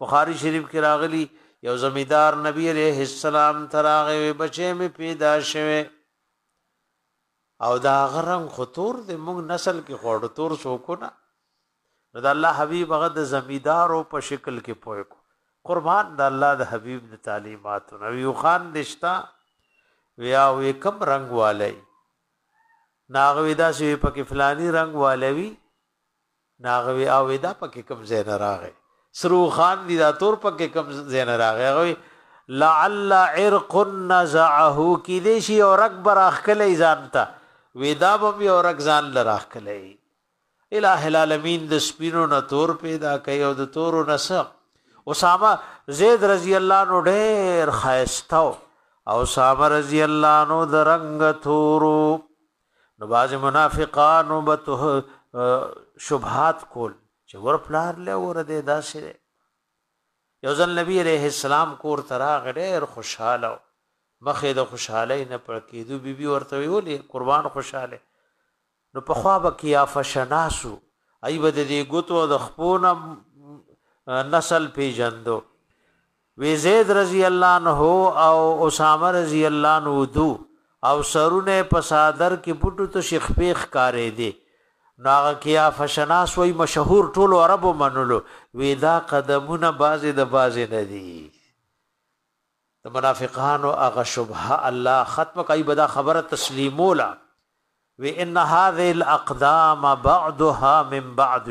بخاری شریف کې راغلي یو زمیدار نبی علیه السلام ته راغی وی بچی می پیدا شوه او دا غرنګ خطور د موږ نسل کې خور تور سوکونه نو د الله حبیب هغه د زمیدارو په شکل کې پوي کو قربان د الله د حبیب د تعلیمات نو یو خان دشتا ویا وی کم رنگ والی ناغوی دا سی پکې فلانی رنگ والوی نه هغه وی اوی دا پکې کوم ځای نه راغی سرو خان دی دا تور پکې کوم ځای نه راغی هغه وی لعل عرق نزعه کی دې شي او رګ براخ کله ځانته وی دا بم یو رګ ځان لراخ کله الہ العالمین د سپینو نه تور پیدا کوي او د تورو نه سق اسامه زید رضی الله نو ډېر خایستاو او اسامه رضی الله نو د رنگ تورو نو بعض منافقانو به ته شبهات کول چې ور پلار له ور دې داسې دی یو ځل نبی عليه السلام کور تراغ ډېر خوشاله مخې د خوشحالۍ نه پر کېدو بیبي ورته ویلې قربان خوشاله نو په خوا به کې افشناسو ای بد دې ګوتو د خپونه نسل پیجندو وی زید رضی الله عنه او اسامه رضی الله عنه دو او سرونه په څادر کې پټو ته شخپې ښکارېدې نو هغه کیاف شناس وای مشهور ټول عربو منلو وی دا قدمونه بازي د بازي نه دي د منافقانو هغه شبهه الله ختم کوي بدا خبره تسلیمولا وی ان هذه الاقدام بعدها من بعد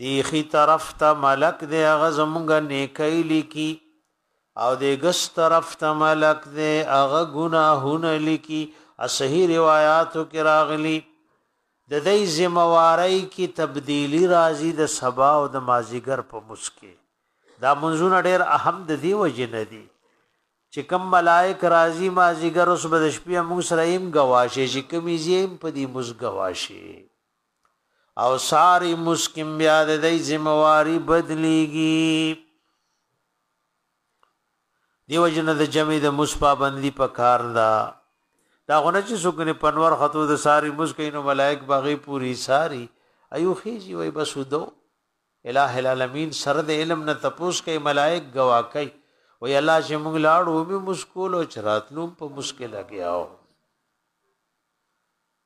دی ښی طرف ته ملک دی هغه زمونږ نیکۍ لیکي او دی ګس طرف ته ملک دی هغه ګناهونه لیکي صحیح روایتو کې راغلي د دې ذمہوارۍ کې تبدیلی راځي د سبا او د مازیګر په مسکه دا منځونه ډېر اهم د دی وجه نه دي چې کوم ملائک راځي مازیګر اوس به د شپې موږ سره هم گواشه چې کومې زیم په دې مسګواشي او ساری مسکم بیا د دې ذمہ واری بدلیږي دیو جن د جمع د مصپا بندي په کار دا دا غونه چې سګنه پنور خطو د ساری مسکینو ملائک باغی پوری ساری ایو خیزی وای بس ودو الہ العالمین سر د علم نه تپوس کوي ملائک گوا کوي وای الله چې موږ لاړو به مسکول او چراتلو په مسکل لګیاو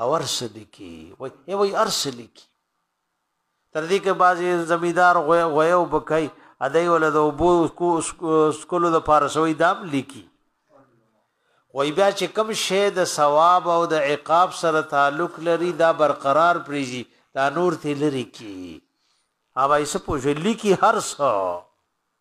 او ارس لیکي وای ای وای ارس لیکي تر دې کې بعضی زمیدار غوي غوي او بکای ادای ول د وبو سکولو د فارسوي دام لیکي وای بیا چې کم شی د ثواب او د عقاب سره تعلق لري دا برقرار پریږي دا نور ته لري کی اوبای سپوږی لیکي هر څه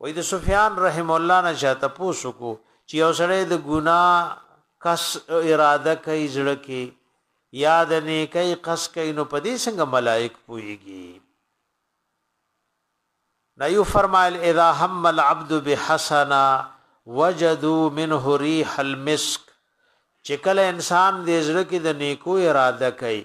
وایي د سفیان رحمه الله نه چا تپوس وکړو چې یو سړی د ګناه کس اراده کوي زړه کې یا د نیکۍ قص کوي نو په دې څنګه ملائک پوهیږي نه یو فرمایل اذا هم العبد بحسنا وجدوا منه ريح المسك چې کله انسان دې زړه کې د نیکو اراده کوي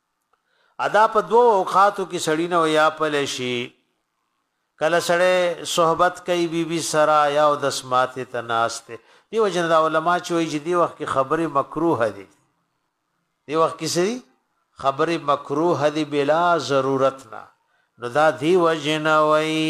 ادا په دوو اوقاتو کې سړی نه ویا پلی شي کله سړی صحبت کوي بی بی سره یا او د سماته ته ناشته دی وجنه د علما چې وایي چې دی وخت کې خبره مکروه دي دی وخت کې سری خبره مکروه دي بلا ضرورت نه نو دا دی وجنه وایي